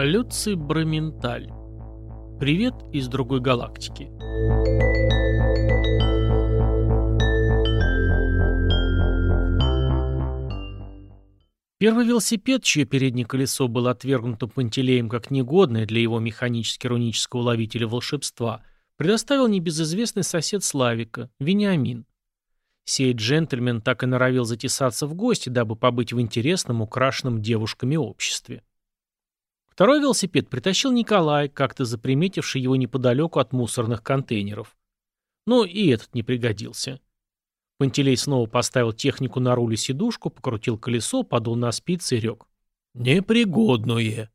Люций Браменталь. Привет из другой галактики. Первый велосипед, чье переднее колесо было отвергнуто Пантелеем как негодное для его механически-рунического ловителя волшебства, предоставил небезызвестный сосед Славика, Вениамин. Сей джентльмен так и норовил затесаться в гости, дабы побыть в интересном, украшенном девушками обществе. Второй велосипед притащил Николай, как-то заприметивший его неподалеку от мусорных контейнеров. Но и этот не пригодился. Пантелей снова поставил технику на руль и сидушку, покрутил колесо, подул на спицы и рёк. «Непригодное».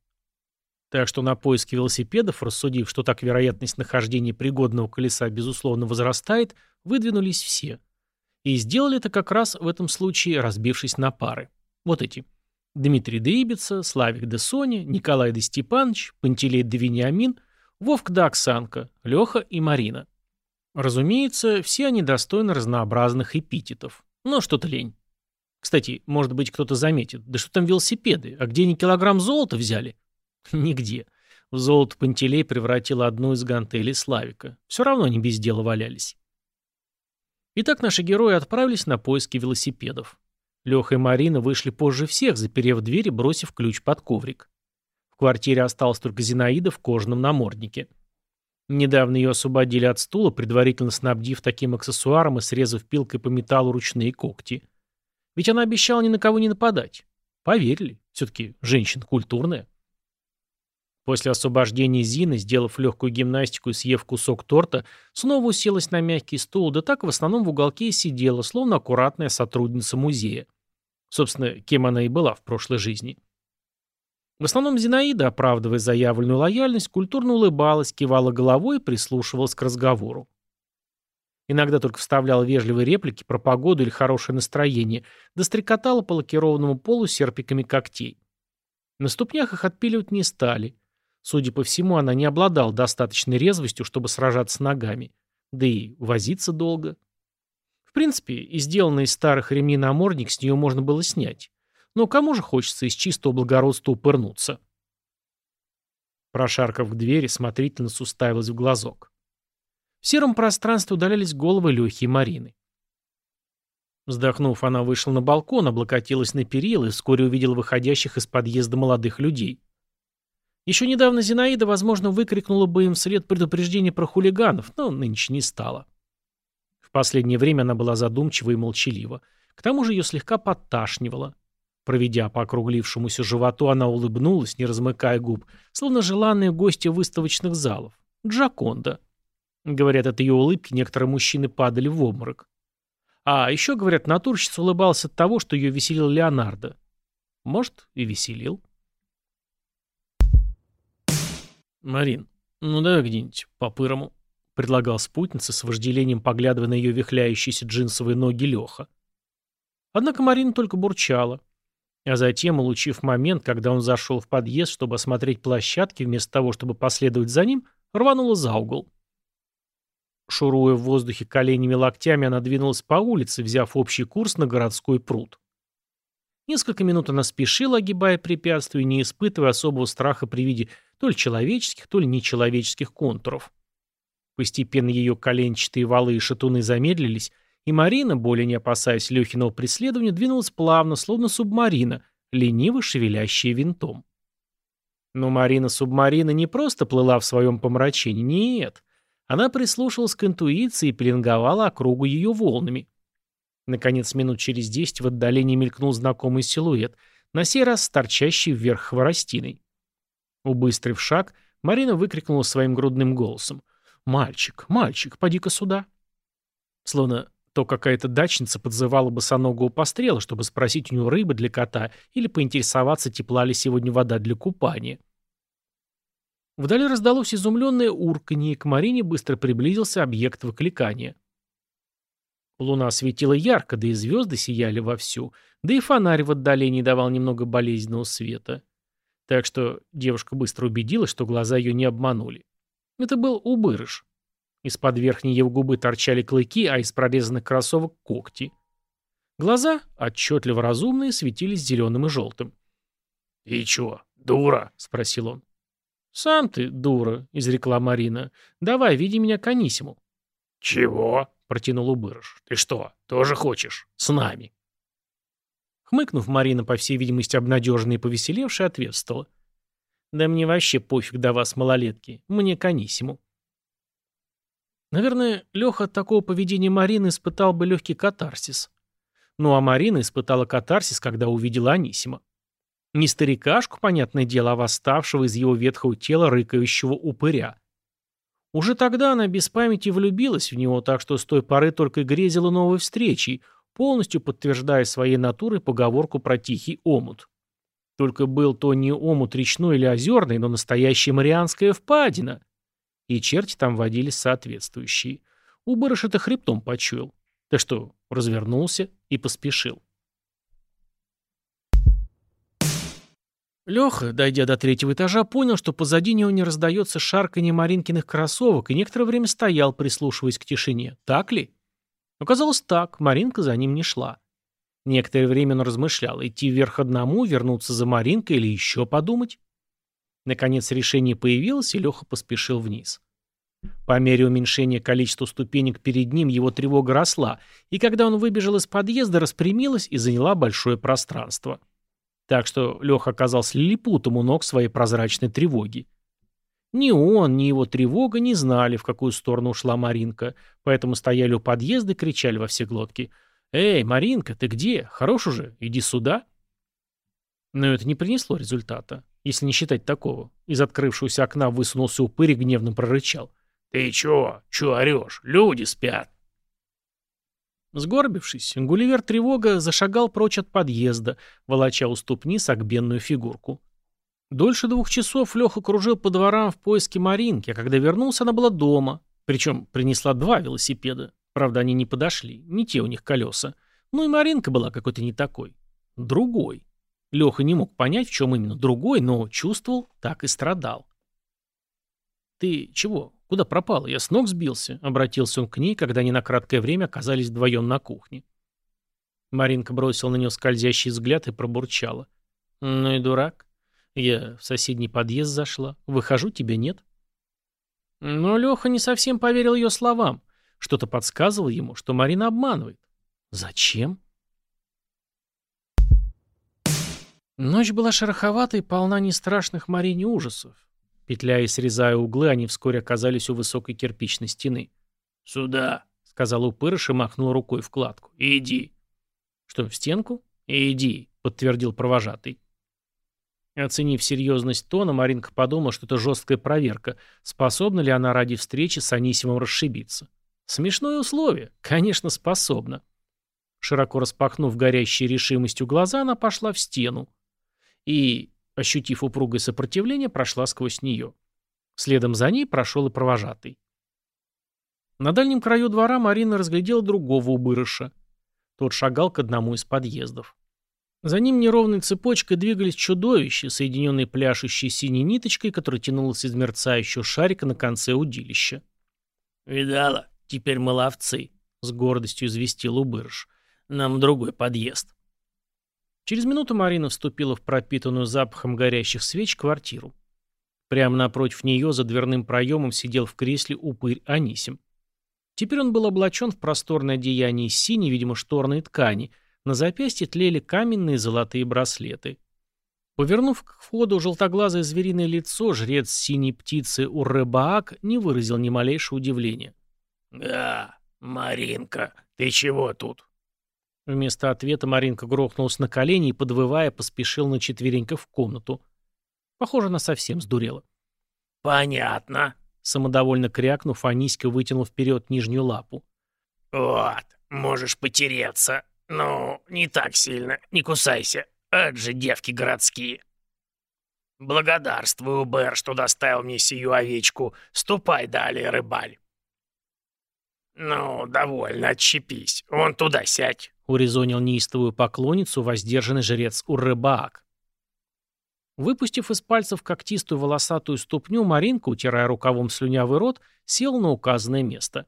Так что на поиски велосипедов, рассудив, что так вероятность нахождения пригодного колеса безусловно возрастает, выдвинулись все. И сделали это как раз в этом случае, разбившись на пары. Вот эти. Дмитрий де Ибица, Славик де Соня, Николай де Степанович, Пантелей де Вениамин, Вовк да Оксанка, Леха и Марина. Разумеется, все они достойны разнообразных эпитетов. Но что-то лень. Кстати, может быть, кто-то заметит, да что там велосипеды, а где они килограмм золота взяли? Нигде. В золото Пантелей превратил одну из гантелей Славика. Все равно они без дела валялись. Итак, наши герои отправились на поиски велосипедов. Леха и Марина вышли позже всех, заперев дверь и бросив ключ под коврик. В квартире осталась только Зинаида в кожаном наморднике. Недавно ее освободили от стула, предварительно снабдив таким аксессуаром и срезав пилкой по металлу ручные когти. Ведь она обещала ни на кого не нападать. Поверили. Все-таки женщина культурная. После освобождения Зины, сделав легкую гимнастику и съев кусок торта, снова уселась на мягкий стул, да так в основном в уголке и сидела, словно аккуратная сотрудница музея. Собственно, кем она и была в прошлой жизни. В основном Зинаида, оправдывая заявленную лояльность, культурно улыбалась, кивала головой и прислушивалась к разговору. Иногда только вставляла вежливые реплики про погоду или хорошее настроение, да стрекотала по лакированному полу серпиками когтей. На ступнях их отпиливать не стали. Судя по всему, она не обладала достаточной резвостью, чтобы сражаться ногами. Да и возиться долго. В принципе, и сделанный из старых ремней намордник с нее можно было снять. Но кому же хочется из чистого благородства упырнуться? Прошаркав к двери, смотрительно уставилась в глазок. В сером пространстве удалялись головы Лехи и Марины. Вздохнув, она вышла на балкон, облокотилась на перила и вскоре увидела выходящих из подъезда молодых людей. Еще недавно Зинаида, возможно, выкрикнула бы им вслед предупреждение про хулиганов, но нынче не стала. Последнее время она была задумчива и молчалива. К тому же ее слегка подташнивало. Проведя по округлившемуся животу, она улыбнулась, не размыкая губ, словно желанные гости выставочных залов. Джаконда. Говорят, от ее улыбки некоторые мужчины падали в обморок. А еще, говорят, натурщица улыбался от того, что ее веселил Леонардо. Может, и веселил. «Марин, ну давай где-нибудь по-пырому», — предлагал спутница с вожделением, поглядывая на ее вихляющиеся джинсовые ноги Леха. Однако Марина только бурчала. А затем, улучив момент, когда он зашел в подъезд, чтобы осмотреть площадки, вместо того, чтобы последовать за ним, рванула за угол. Шуруя в воздухе коленями локтями, она двинулась по улице, взяв общий курс на городской пруд. Несколько минут она спешила, огибая препятствия, не испытывая особого страха при виде то ли человеческих, то ли нечеловеческих контуров. Постепенно ее коленчатые валы и шатуны замедлились, и Марина, более не опасаясь Лехиного преследования, двинулась плавно, словно субмарина, лениво шевелящая винтом. Но Марина-субмарина не просто плыла в своем помрачении, нет. Она прислушалась к интуиции и пеленговала округу ее волнами. Наконец, минут через десять в отдалении мелькнул знакомый силуэт, на сей раз торчащий вверх хворостиной. Убыстрив шаг, Марина выкрикнула своим грудным голосом. «Мальчик, мальчик, поди-ка сюда!» Словно то какая-то дачница подзывала босоногого пострела, чтобы спросить у него рыбы для кота или поинтересоваться, тепла ли сегодня вода для купания. Вдали раздалось изумленное урканье, и к Марине быстро приблизился объект выкликания. Луна светила ярко, да и звезды сияли вовсю, да и фонарь в отдалении давал немного болезненного света. Так что девушка быстро убедилась, что глаза ее не обманули. Это был убырыш. Из-под верхней его губы торчали клыки, а из прорезанных кроссовок — когти. Глаза, отчетливо разумные, светились зеленым и желтым. «И чё, дура?» — спросил он. «Сам ты, дура», — изрекла Марина. «Давай, веди меня к Анисиму». «Чего?» — протянул Убырыш. «Ты что, тоже хочешь? С нами?» Хмыкнув, Марина, по всей видимости, обнадеженная и повеселевшая, ответствовала. «Да мне вообще пофиг до вас, малолетки. Мне к Анисиму». Наверное, Леха от такого поведения Марины испытал бы легкий катарсис. Ну а Марина испытала катарсис, когда увидела Анисима. Не старикашку, понятное дело, а восставшего из его ветхого тела рыкающего упыря. Уже тогда она без памяти влюбилась в него, так что с той поры только грезила новой встречей, полностью подтверждая своей натурой поговорку про тихий омут. Только был то не омут речной или озерный, но настоящая Марианская впадина. И черти там водились соответствующие. Убырыш это хребтом почуял. Так что развернулся и поспешил. Леха, дойдя до третьего этажа, понял, что позади него не раздается шарканье Маринкиных кроссовок, и некоторое время стоял, прислушиваясь к тишине. Так ли? Оказалось так, Маринка за ним не шла. Некоторое время он размышлял, идти вверх одному, вернуться за Маринкой или еще подумать. Наконец решение появилось, и Леха поспешил вниз. По мере уменьшения количества ступенек перед ним его тревога росла, и когда он выбежал из подъезда, распрямилась и заняла большое пространство. Так что Леха оказался лилипутом у ног своей прозрачной тревоги. Ни он, ни его тревога не знали, в какую сторону ушла Маринка, поэтому стояли у подъезда и кричали во все глотки. «Эй, Маринка, ты где? Хорош уже, иди сюда!» Но это не принесло результата, если не считать такого. Из открывшегося окна высунулся упырь и гневно прорычал. «Ты чё? Чё орёшь? Люди спят!» Сгорбившись, Гулливер тревога зашагал прочь от подъезда, волоча у ступни согбенную фигурку. Дольше двух часов Леха кружил по дворам в поиске Маринки, а когда вернулся, она была дома. Причем принесла два велосипеда. Правда, они не подошли, не те у них колеса. Ну и Маринка была какой-то не такой. Другой. Леха не мог понять, в чем именно другой, но чувствовал, так и страдал. «Ты чего? Куда пропала? Я с ног сбился», — обратился он к ней, когда они на краткое время оказались вдвоем на кухне. Маринка бросила на него скользящий взгляд и пробурчала. «Ну и дурак. Я в соседний подъезд зашла. Выхожу, тебя нет». Но Леха не совсем поверил ее словам. Что-то подсказывало ему, что Марина обманывает. Зачем? Ночь была шероховатой и полна нестрашных Марине ужасов. Петляя и срезая углы, они вскоре оказались у высокой кирпичной стены. «Сюда», — сказал упырыш и махнул рукой в кладку. «Иди». «Что, в стенку?» «Иди», — подтвердил провожатый. Оценив серьезность тона, Маринка подумала, что это жесткая проверка, способна ли она ради встречи с Анисимом расшибиться. Смешное условие. Конечно, способна. Широко распахнув горящей решимостью глаза, она пошла в стену. И ощутив упругое сопротивление, прошла сквозь нее. Следом за ней прошел и провожатый. На дальнем краю двора Марина разглядела другого убырыша. Тот шагал к одному из подъездов. За ним неровной цепочкой двигались чудовища, соединенные пляшущей синей ниточкой, которая тянулась из мерцающего шарика на конце удилища. «Видала? Теперь мы ловцы», — с гордостью известил убырыш. «Нам другой подъезд». Через минуту Марина вступила в пропитанную запахом горящих свеч квартиру. Прямо напротив нее за дверным проемом сидел в кресле упырь Анисим. Теперь он был облачен в просторное одеяние из синей, видимо, шторной ткани. На запястье тлели каменные золотые браслеты. Повернув к входу желтоглазое звериное лицо, жрец синей птицы Урребаак не выразил ни малейшего удивления. «Да, Маринка, ты чего тут?» Вместо ответа Маринка грохнулась на колени и, подвывая, поспешил на четвереньках в комнату. Похоже, она совсем сдурела. «Понятно», — самодовольно крякнув, Аниська вытянул вперед нижнюю лапу. «Вот, можешь потереться. Ну, не так сильно, не кусайся. Ад же девки городские». «Благодарствую, Бэр, что доставил мне сию овечку. Ступай далее, рыбаль». «Ну, довольно, отщепись. Вон туда сядь». — урезонил неистовую поклонницу воздержанный жрец Урребаак. Выпустив из пальцев когтистую волосатую ступню, Маринка, утирая рукавом слюнявый рот, сел на указанное место.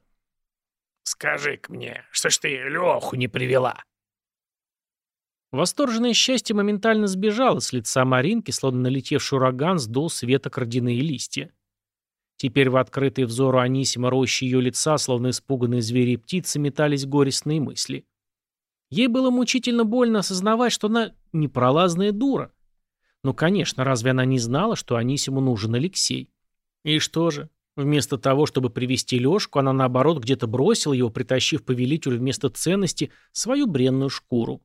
«Скажи-ка мне, что ж ты Леху не привела?» Восторженное счастье моментально сбежало с лица Маринки, словно налетевший ураган сдул с веток листья. Теперь в открытый взору Анисима рощи ее лица, словно испуганные звери и птицы, метались горестные мысли. Ей было мучительно больно осознавать, что она непролазная дура. Ну, конечно, разве она не знала, что Анисиму нужен Алексей? И что же? Вместо того, чтобы привести Лешку, она, наоборот, где-то бросила его, притащив повелителю вместо ценности свою бренную шкуру.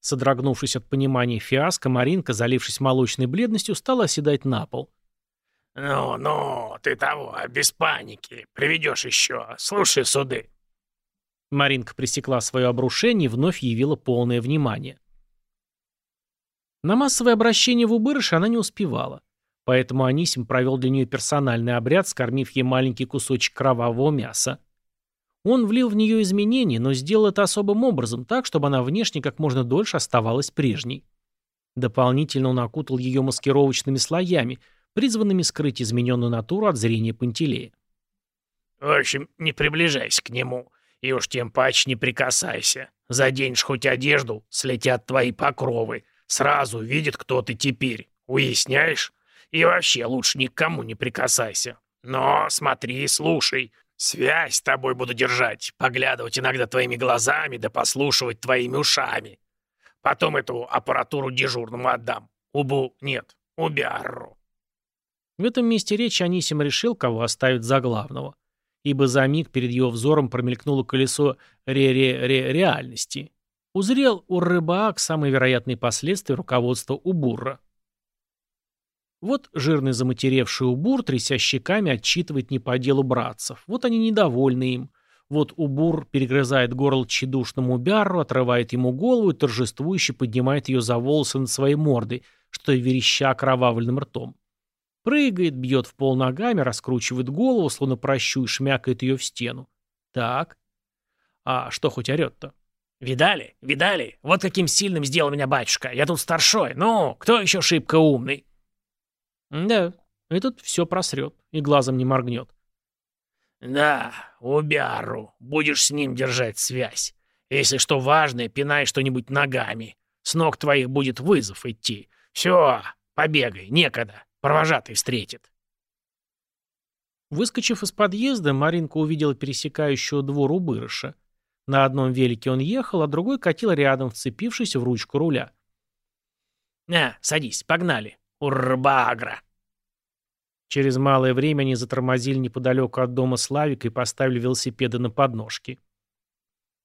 Содрогнувшись от понимания фиаско, Маринка, залившись молочной бледностью, стала оседать на пол. «Ну, ну, ты того, без паники. Приведешь еще. Слушай, суды». Маринка пресекла свое обрушение и вновь явила полное внимание. На массовое обращение в Убырыш она не успевала. Поэтому Анисим провел для нее персональный обряд, скормив ей маленький кусочек кровавого мяса. Он влил в нее изменения, но сделал это особым образом, так, чтобы она внешне как можно дольше оставалась прежней. Дополнительно он окутал ее маскировочными слоями, призванными скрыть измененную натуру от зрения Пантелея. «В общем, не приближайся к нему, и уж тем паче не прикасайся. Заденешь хоть одежду, слетят твои покровы. Сразу видит, кто ты теперь. Уясняешь? И вообще лучше никому не прикасайся. Но смотри и слушай. Связь с тобой буду держать, поглядывать иногда твоими глазами, да послушивать твоими ушами. Потом эту аппаратуру дежурному отдам. Убу нет, убяру. В этом месте речи Анисим решил, кого оставить за главного. Ибо за миг перед его взором промелькнуло колесо ре-ре-ре-реальности. Узрел у Рыбаак самые вероятные последствия руководства Убурра. Вот жирный заматеревший Убур, тряся щеками, отчитывает не по делу братцев. Вот они недовольны им. Вот Убур перегрызает горло тщедушному Убяру, отрывает ему голову и торжествующе поднимает ее за волосы над своей мордой, что вереща окровавленным ртом. Прыгает, бьет в пол ногами, раскручивает голову, словно прощу, и шмякает ее в стену. Так. А что хоть орет-то? «Видали? Видали? Вот каким сильным сделал меня батюшка. Я тут старшой. Ну, кто еще шибко умный?» «Да, этот все просрет и глазом не моргнет». «Да, убяру. Будешь с ним держать связь. Если что важное, пинай что-нибудь ногами. С ног твоих будет вызов идти. Все, побегай, некогда. Провожатый встретит. Выскочив из подъезда, Маринка увидела пересекающего двор убырыша. На одном велике он ехал, а другой катил рядом, вцепившись в ручку руля. «На, садись, погнали. Урбагра!» Через малое время они затормозили неподалеку от дома Славика и поставили велосипеды на подножки.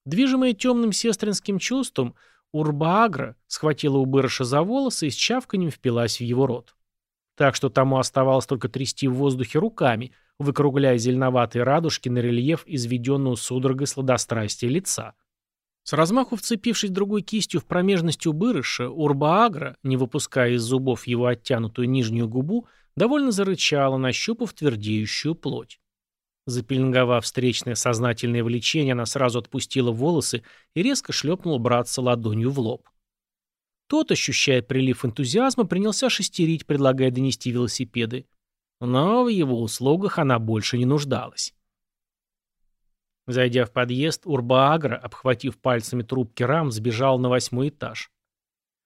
Движимая темным сестринским чувством, Урбаагра схватила Убырыша за волосы и с чавканем впилась в его рот так что тому оставалось только трясти в воздухе руками, выкругляя зеленоватые радужки на рельеф изведенного судорогой сладострастия лица. С размаху вцепившись другой кистью в промежность убырыша, Урбаагра, не выпуская из зубов его оттянутую нижнюю губу, довольно зарычала, нащупав твердеющую плоть. Запеленговав встречное сознательное влечение, она сразу отпустила волосы и резко шлепнула братца ладонью в лоб. Тот, ощущая прилив энтузиазма, принялся шестерить, предлагая донести велосипеды. Но в его услугах она больше не нуждалась. Зайдя в подъезд, Урбаагра, обхватив пальцами трубки рам, сбежал на восьмой этаж.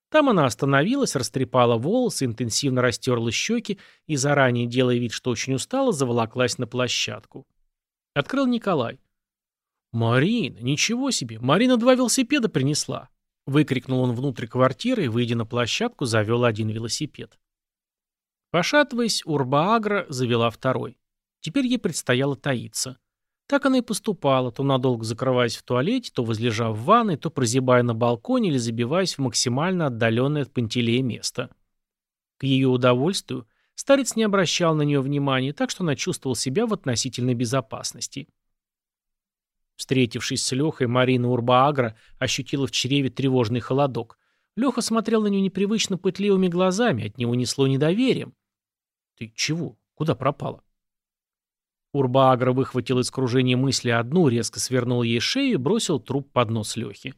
Там она остановилась, растрепала волосы, интенсивно растерла щеки и, заранее делая вид, что очень устала, заволоклась на площадку. Открыл Николай. «Марина, ничего себе! Марина два велосипеда принесла. Выкрикнул он внутрь квартиры и, выйдя на площадку, завел один велосипед. Пошатываясь, Урбаагра завела второй. Теперь ей предстояло таиться. Так она и поступала, то надолго закрываясь в туалете, то возлежав в ванной, то прозябая на балконе или забиваясь в максимально отдаленное от Пантелея место. К ее удовольствию старец не обращал на нее внимания, так что она чувствовала себя в относительной безопасности. Встретившись с Лехой, Марина Урбаагра ощутила в чреве тревожный холодок. Леха смотрел на нее непривычно пытливыми глазами, от него несло недоверием. «Ты чего? Куда пропала?» Урбаагра выхватил из кружения мысли одну, резко свернул ей шею и бросил труп под нос Лехи.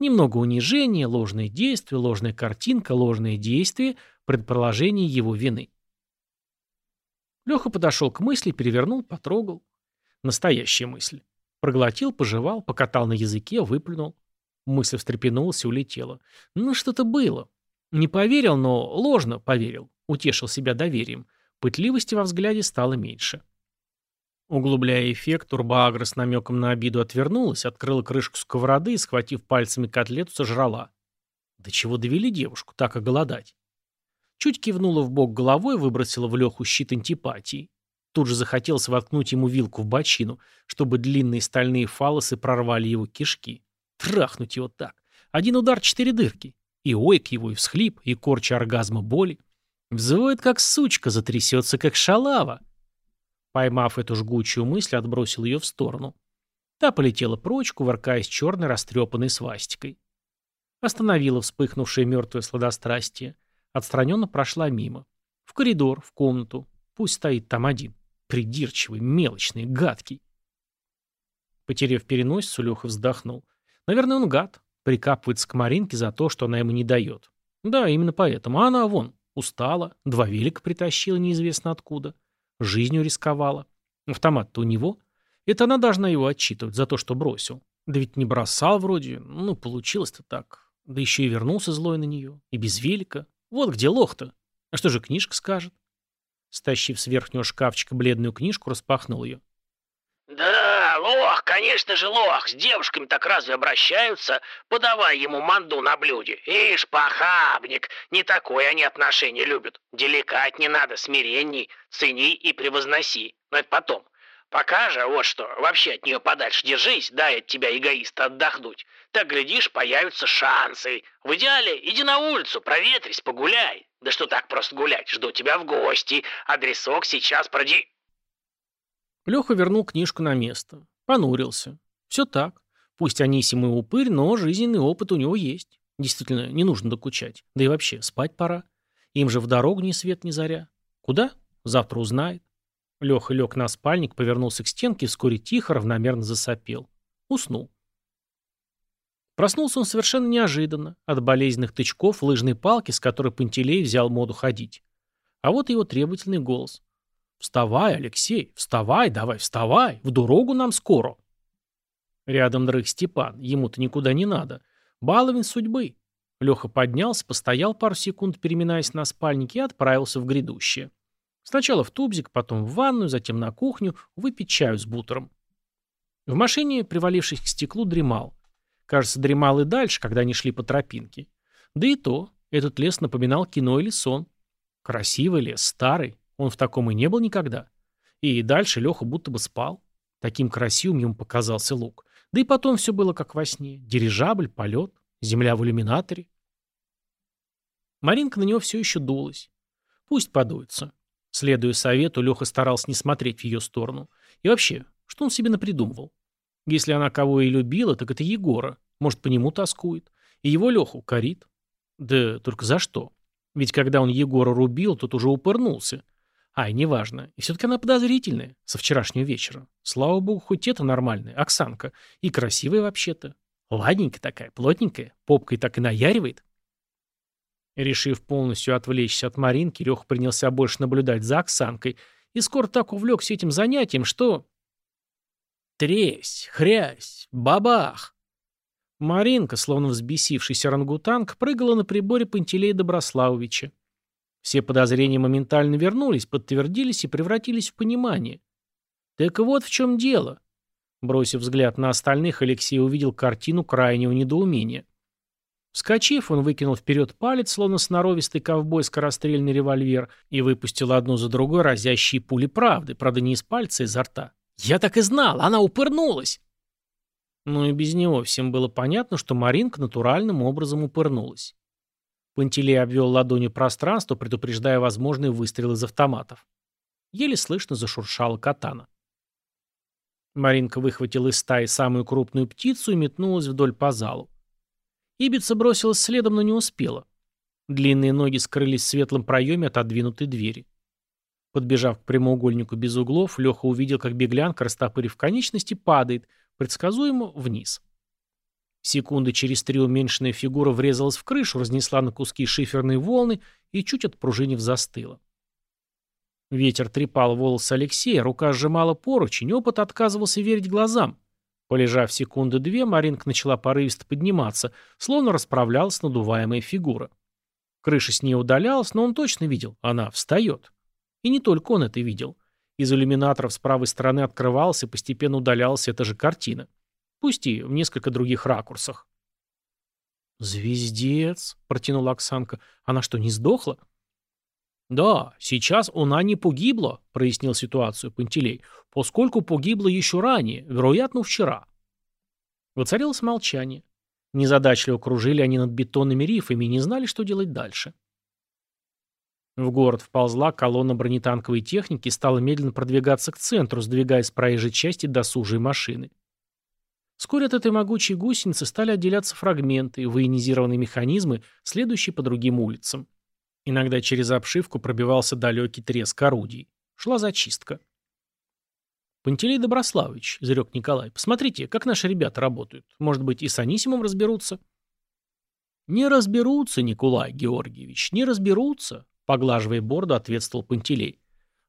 Немного унижения, ложные действия, ложная картинка, ложные действия, предположение его вины. Леха подошел к мысли, перевернул, потрогал. Настоящая мысль. Проглотил, пожевал, покатал на языке, выплюнул. Мысль встрепенулась и улетела. Ну, что-то было. Не поверил, но ложно поверил. Утешил себя доверием. Пытливости во взгляде стало меньше. Углубляя эффект, Турбоагра с намеком на обиду отвернулась, открыла крышку сковороды и, схватив пальцами котлету, сожрала. До чего довели девушку, так оголодать? Чуть кивнула в бок головой, выбросила в Леху щит антипатии. Тут же захотелось воткнуть ему вилку в бочину, чтобы длинные стальные фалосы прорвали его кишки. Трахнуть его так. Один удар, четыре дырки. И ойк его, и всхлип, и корча оргазма боли. Взвоет, как сучка, затрясется, как шалава. Поймав эту жгучую мысль, отбросил ее в сторону. Та полетела прочь, кувыркаясь черной растрепанной свастикой. Остановила вспыхнувшее мертвое сладострастие. Отстраненно прошла мимо. В коридор, в комнату. Пусть стоит там один. Придирчивый, мелочный, гадкий. Потерев переносицу, Леха вздохнул. Наверное, он гад. Прикапывается к Маринке за то, что она ему не дает. Да, именно поэтому. А она, вон, устала. Два велика притащила неизвестно откуда. Жизнью рисковала. Автомат-то у него. Это она должна его отчитывать за то, что бросил. Да ведь не бросал вроде. Ну, получилось-то так. Да еще и вернулся злой на нее. И без велика. Вот где лох-то. А что же книжка скажет? Стащив с верхнего шкафчика бледную книжку, распахнул ее. «Да, лох, конечно же лох. С девушками так разве обращаются? Подавай ему манду на блюде. Ишь, похабник. Не такое они отношения любят. Деликать не надо, смиренней. Цени и превозноси. Но это потом. Пока же, вот что, вообще от нее подальше держись, дай от тебя эгоиста отдохнуть. Так, глядишь, появятся шансы. В идеале иди на улицу, проветрись, погуляй. Да что так просто гулять, жду тебя в гости. Адресок сейчас проди... Леха вернул книжку на место. Понурился. Все так. Пусть Анисим и упырь, но жизненный опыт у него есть. Действительно, не нужно докучать. Да и вообще, спать пора. Им же в дорогу ни свет, ни заря. Куда? Завтра узнает. Леха лег на спальник, повернулся к стенке и вскоре тихо, равномерно засопел. Уснул. Проснулся он совершенно неожиданно, от болезненных тычков лыжной палки, с которой Пантелей взял моду ходить. А вот его требовательный голос. «Вставай, Алексей, вставай, давай, вставай, в дорогу нам скоро». Рядом дрых Степан, ему-то никуда не надо. Баловин судьбы. Леха поднялся, постоял пару секунд, переминаясь на спальнике, и отправился в грядущее. Сначала в тубзик, потом в ванную, затем на кухню, выпить чаю с бутером. В машине, привалившись к стеклу, дремал. Кажется, дремал и дальше, когда они шли по тропинке. Да и то, этот лес напоминал кино или сон. Красивый лес, старый, он в таком и не был никогда. И дальше Леха будто бы спал. Таким красивым ему показался лук. Да и потом все было как во сне. Дирижабль, полет, земля в иллюминаторе. Маринка на него все еще дулась. Пусть подуется. Следуя совету, Леха старался не смотреть в ее сторону. И вообще, что он себе напридумывал? Если она кого и любила, так это Егора. Может, по нему тоскует. И его Леху корит. Да только за что? Ведь когда он Егора рубил, тот уже упырнулся. Ай, неважно. И все-таки она подозрительная. Со вчерашнего вечера. Слава богу, хоть это нормальная. Оксанка. И красивая вообще-то. Ладненькая такая, плотненькая. Попкой так и наяривает. Решив полностью отвлечься от Маринки, Леха принялся больше наблюдать за Оксанкой и скоро так увлекся этим занятием, что... Тресь, хрясь, бабах! Маринка, словно взбесившийся рангутанг, прыгала на приборе Пантелея Доброславовича. Все подозрения моментально вернулись, подтвердились и превратились в понимание. Так вот в чем дело. Бросив взгляд на остальных, Алексей увидел картину крайнего недоумения. Вскочив, он выкинул вперед палец, словно сноровистый ковбой скорострельный револьвер, и выпустил одну за другой разящие пули правды, правда не из пальца, а изо рта. «Я так и знал! Она упырнулась!» Ну и без него всем было понятно, что Маринка натуральным образом упырнулась. Пантелей обвел ладонью пространство, предупреждая возможные выстрелы из автоматов. Еле слышно зашуршала катана. Маринка выхватила из стаи самую крупную птицу и метнулась вдоль по залу. Ибица бросилась следом, но не успела. Длинные ноги скрылись в светлом проеме отодвинутой двери. Подбежав к прямоугольнику без углов, Леха увидел, как беглянка, растопырив конечности, падает, предсказуемо, вниз. Секунды через три уменьшенная фигура врезалась в крышу, разнесла на куски шиферные волны и чуть отпружинив застыла. Ветер трепал волосы Алексея, рука сжимала поручень, опыт отказывался верить глазам. Полежав секунды две, Маринка начала порывисто подниматься, словно расправлялась надуваемая фигура. Крыша с ней удалялась, но он точно видел, она встает. И не только он это видел. Из иллюминаторов с правой стороны открывалась и постепенно удалялась эта же картина. Пусть и в несколько других ракурсах. «Звездец», — протянула Оксанка. «Она что, не сдохла?» «Да, сейчас она не погибла», — прояснил ситуацию Пантелей, «поскольку погибла еще ранее, вероятно, вчера». Воцарилось молчание. Незадачливо кружили они над бетонными рифами и не знали, что делать дальше. В город вползла колонна бронетанковой техники и стала медленно продвигаться к центру, сдвигая с проезжей части досужие машины. Вскоре от этой могучей гусеницы стали отделяться фрагменты, военизированные механизмы, следующие по другим улицам. Иногда через обшивку пробивался далекий треск орудий. Шла зачистка. «Пантелей Доброславович», — изрек Николай, — «посмотрите, как наши ребята работают. Может быть, и с Анисимом разберутся?» «Не разберутся, Николай Георгиевич, не разберутся», — поглаживая борду, ответствовал Пантелей.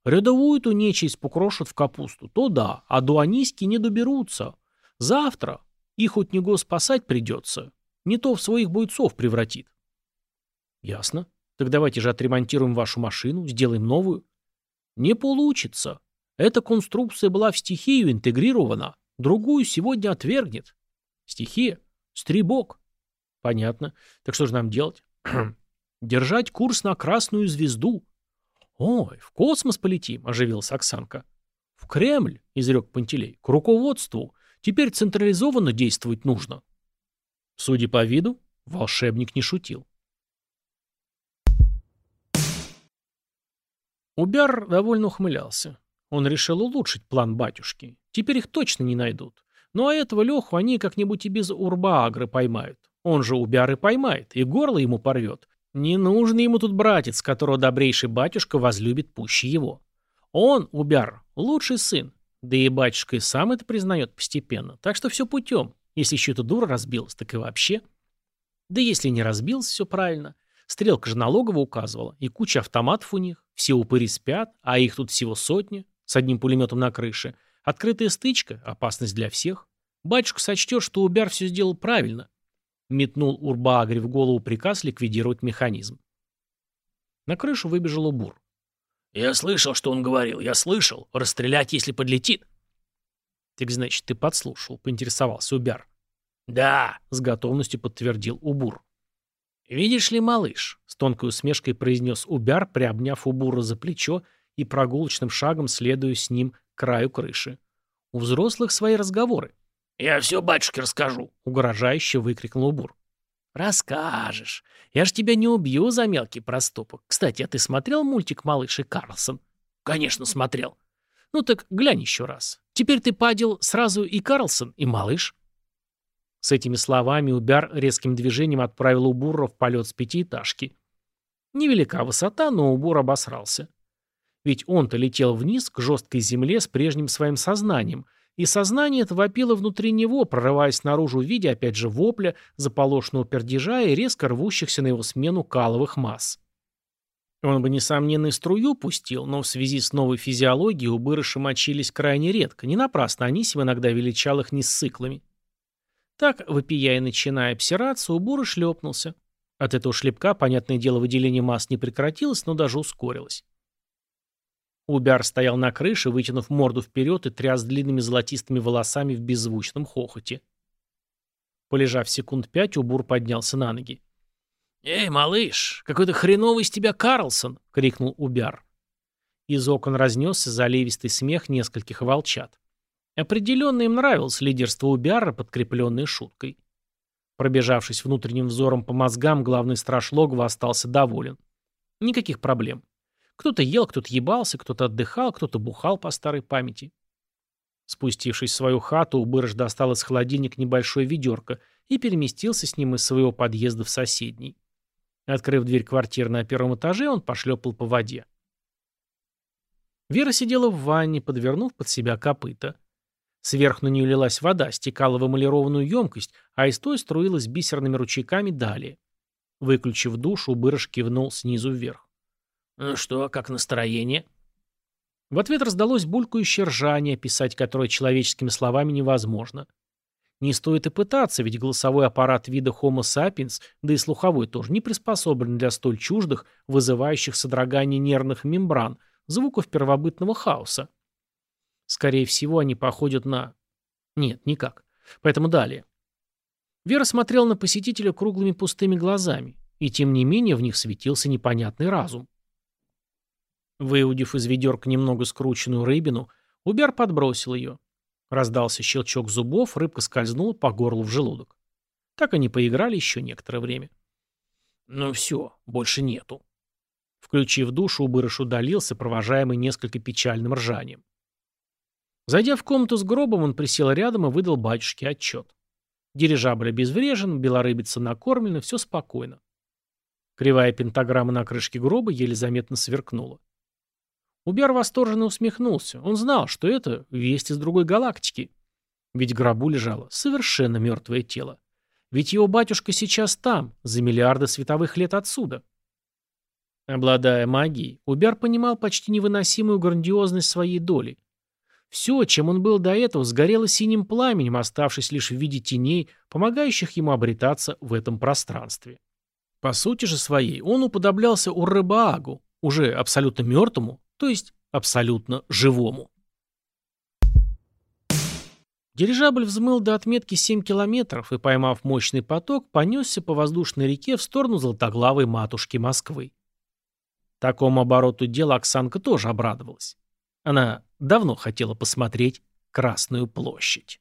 «Рядовую-то нечисть покрошат в капусту, то да, а до Аниськи не доберутся. Завтра их хоть него спасать придется. Не то в своих бойцов превратит». «Ясно. Так давайте же отремонтируем вашу машину, сделаем новую». «Не получится. Эта конструкция была в стихию интегрирована. Другую сегодня отвергнет. Стихия? Стрибок. Понятно. Так что же нам делать? Держать курс на красную звезду. Ой, в космос полетим, оживилась Оксанка. В Кремль, изрек Пантелей, к руководству. Теперь централизованно действовать нужно. Судя по виду, волшебник не шутил. Убяр довольно ухмылялся. Он решил улучшить план батюшки. Теперь их точно не найдут. Ну а этого Леху они как-нибудь и без Урбаагры поймают. Он же Убяры поймает, и горло ему порвет. Не нужен ему тут братец, которого добрейший батюшка возлюбит пуще его. Он, Убяр, лучший сын. Да и батюшка и сам это признает постепенно. Так что все путем. Если еще эта дура разбилась, так и вообще. Да если не разбилась, все правильно. Стрелка же налогово указывала. И куча автоматов у них. Все упыри спят, а их тут всего сотня с одним пулеметом на крыше. Открытая стычка, опасность для всех. Батюшка сочтет, что Убяр все сделал правильно. Метнул Урбаагри в голову приказ ликвидировать механизм. На крышу выбежал Убур. «Я слышал, что он говорил, я слышал. Расстрелять, если подлетит». «Так значит, ты подслушал», — поинтересовался Убяр. «Да», — с готовностью подтвердил Убур. «Видишь ли, малыш», — с тонкой усмешкой произнес Убяр, приобняв Убура за плечо и прогулочным шагом следую с ним к краю крыши. У взрослых свои разговоры. «Я все батюшке расскажу», — угрожающе выкрикнул Бур. «Расскажешь. Я ж тебя не убью за мелкий проступок. Кстати, а ты смотрел мультик «Малыш и Карлсон»?» «Конечно, смотрел». «Ну так глянь еще раз. Теперь ты падил сразу и Карлсон, и малыш». С этими словами Убяр резким движением отправил Убура в полет с пятиэтажки. Невелика высота, но Убур обосрался. Ведь он-то летел вниз к жесткой земле с прежним своим сознанием, и сознание это вопило внутри него, прорываясь наружу в виде, опять же, вопля, заполошенного пердежа и резко рвущихся на его смену каловых масс. Он бы, несомненно, и струю пустил, но в связи с новой физиологией убырыши мочились крайне редко, не напрасно Анисим иногда величал их несциклами. Так, вопия и начиная обсираться, убор шлепнулся. От этого шлепка, понятное дело, выделение масс не прекратилось, но даже ускорилось. Убяр стоял на крыше, вытянув морду вперед и тряс длинными золотистыми волосами в беззвучном хохоте. Полежав секунд пять, Убур поднялся на ноги. «Эй, малыш, какой-то хреновый из тебя Карлсон!» — крикнул Убяр. Из окон разнесся заливистый смех нескольких волчат. Определенно им нравилось лидерство Убяра, подкрепленное шуткой. Пробежавшись внутренним взором по мозгам, главный страж логова остался доволен. Никаких проблем. Кто-то ел, кто-то ебался, кто-то отдыхал, кто-то бухал по старой памяти. Спустившись в свою хату, Убырыш достал из холодильника небольшое ведерко и переместился с ним из своего подъезда в соседний. Открыв дверь квартиры на первом этаже, он пошлепал по воде. Вера сидела в ванне, подвернув под себя копыта. Сверху на нее лилась вода, стекала в эмалированную емкость, а из той струилась бисерными ручейками далее. Выключив душ, Убырыш кивнул снизу вверх. «Ну что, как настроение?» В ответ раздалось булькающее ржание, писать которое человеческими словами невозможно. Не стоит и пытаться, ведь голосовой аппарат вида Homo sapiens, да и слуховой тоже, не приспособлен для столь чуждых, вызывающих содрогание нервных мембран, звуков первобытного хаоса. Скорее всего, они походят на... Нет, никак. Поэтому далее. Вера смотрела на посетителя круглыми пустыми глазами, и тем не менее в них светился непонятный разум. Выудив из ведерка немного скрученную рыбину, Убер подбросил ее. Раздался щелчок зубов, рыбка скользнула по горлу в желудок. Так они поиграли еще некоторое время. Ну все, больше нету. Включив душ, Убырыш удалился, провожаемый несколько печальным ржанием. Зайдя в комнату с гробом, он присел рядом и выдал батюшке отчет. Дирижабль обезврежен, белорыбица накормлена, все спокойно. Кривая пентаграмма на крышке гроба еле заметно сверкнула. Убер восторженно усмехнулся. Он знал, что это весть из другой галактики. Ведь в гробу лежало совершенно мертвое тело. Ведь его батюшка сейчас там, за миллиарды световых лет отсюда. Обладая магией, Убер понимал почти невыносимую грандиозность своей доли. Все, чем он был до этого, сгорело синим пламенем, оставшись лишь в виде теней, помогающих ему обретаться в этом пространстве. По сути же своей, он уподоблялся Урребаагу, уже абсолютно мертвому, то есть абсолютно живому. Дирижабль взмыл до отметки 7 километров и, поймав мощный поток, понесся по воздушной реке в сторону золотоглавой матушки Москвы. Такому обороту дела Оксанка тоже обрадовалась. Она давно хотела посмотреть Красную площадь.